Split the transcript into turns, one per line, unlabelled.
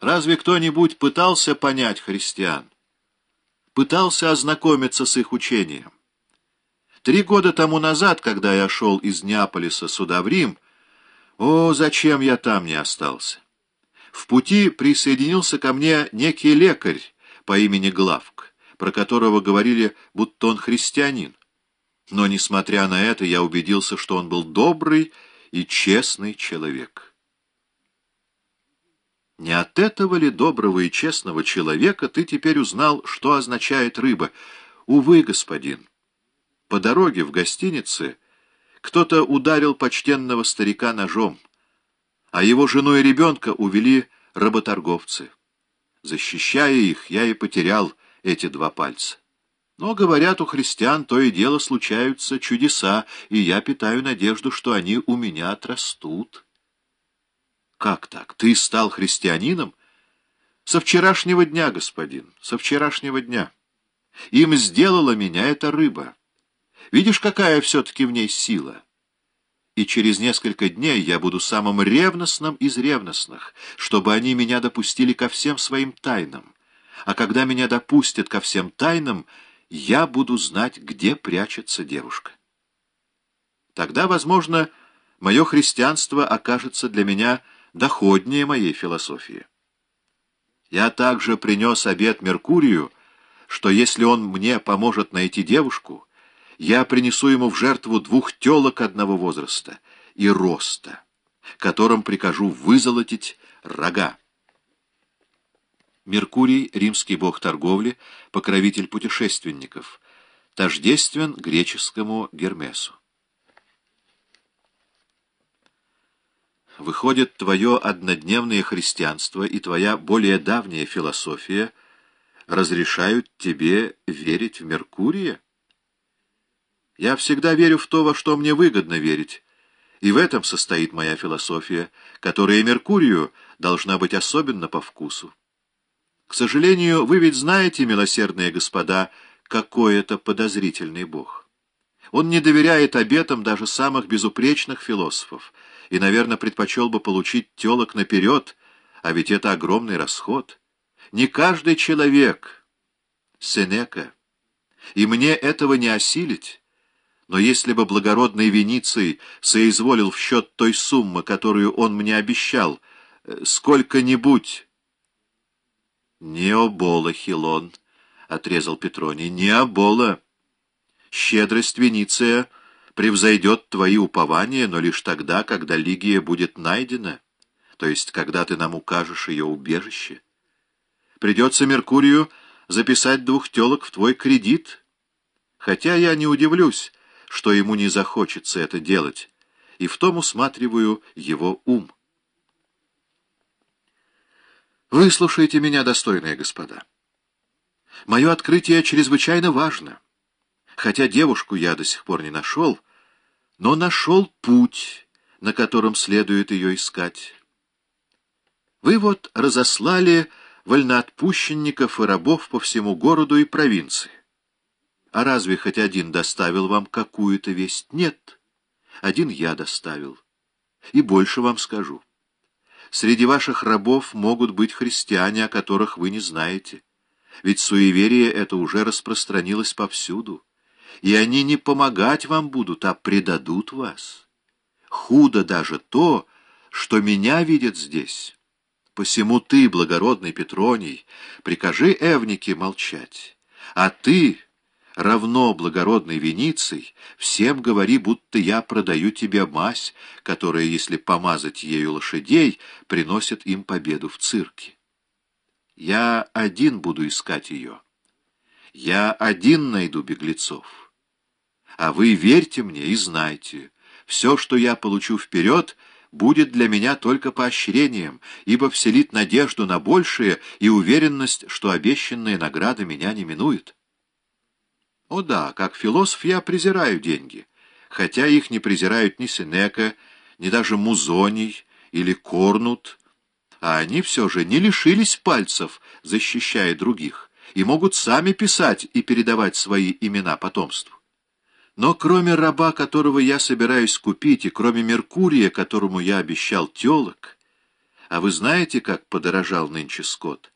Разве кто-нибудь пытался понять христиан? Пытался ознакомиться с их учением? Три года тому назад, когда я шел из Неаполиса сюда в Рим, о, зачем я там не остался? В пути присоединился ко мне некий лекарь по имени Главк, про которого говорили, будто он христианин. Но, несмотря на это, я убедился, что он был добрый и честный человек. Не от этого ли доброго и честного человека ты теперь узнал, что означает рыба? Увы, господин. По дороге в гостинице кто-то ударил почтенного старика ножом, а его жену и ребенка увели работорговцы. Защищая их, я и потерял эти два пальца. Но, говорят, у христиан то и дело случаются чудеса, и я питаю надежду, что они у меня отрастут. Как так? Ты стал христианином? Со вчерашнего дня, господин, со вчерашнего дня. Им сделала меня эта рыба. Видишь, какая все-таки в ней сила? И через несколько дней я буду самым ревностным из ревностных, чтобы они меня допустили ко всем своим тайнам. А когда меня допустят ко всем тайнам, я буду знать, где прячется девушка. Тогда, возможно, мое христианство окажется для меня доходнее моей философии. Я также принес обет Меркурию, что если он мне поможет найти девушку, я принесу ему в жертву двух телок одного возраста и роста, которым прикажу вызолотить рога. Меркурий, римский бог торговли, покровитель путешественников, тождествен греческому Гермесу. Выходит, твое однодневное христианство и твоя более давняя философия разрешают тебе верить в Меркурия? Я всегда верю в то, во что мне выгодно верить, и в этом состоит моя философия, которая Меркурию должна быть особенно по вкусу. К сожалению, вы ведь знаете, милосердные господа, какой это подозрительный бог. Он не доверяет обетам даже самых безупречных философов и, наверное, предпочел бы получить телок наперед, а ведь это огромный расход. Не каждый человек, Сенека, и мне этого не осилить. Но если бы благородный Вениций соизволил в счет той суммы, которую он мне обещал, э, сколько-нибудь «Не обола, Хилон», — отрезал Петроний, — «не обола. Щедрость Вениция превзойдет твои упования, но лишь тогда, когда Лигия будет найдена, то есть когда ты нам укажешь ее убежище. Придется Меркурию записать двух телок в твой кредит, хотя я не удивлюсь, что ему не захочется это делать, и в том усматриваю его ум». Выслушайте меня, достойные господа. Мое открытие чрезвычайно важно. Хотя девушку я до сих пор не нашел, но нашел путь, на котором следует ее искать. Вы вот разослали вольноотпущенников и рабов по всему городу и провинции. А разве хоть один доставил вам какую-то весть? Нет. Один я доставил. И больше вам скажу. Среди ваших рабов могут быть христиане, о которых вы не знаете. Ведь суеверие это уже распространилось повсюду. И они не помогать вам будут, а предадут вас. Худо даже то, что меня видят здесь. Посему ты, благородный Петроний, прикажи Эвнике молчать. А ты равно благородной Вениций, всем говори, будто я продаю тебе мазь, которая, если помазать ею лошадей, приносит им победу в цирке. Я один буду искать ее. Я один найду беглецов. А вы верьте мне и знайте, все, что я получу вперед, будет для меня только поощрением, ибо вселит надежду на большее и уверенность, что обещанная награда меня не минует. О да, как философ я презираю деньги, хотя их не презирают ни Сенека, ни даже Музоний или Корнут, а они все же не лишились пальцев, защищая других, и могут сами писать и передавать свои имена потомству. Но кроме раба, которого я собираюсь купить, и кроме Меркурия, которому я обещал телок, А вы знаете, как подорожал нынче скот?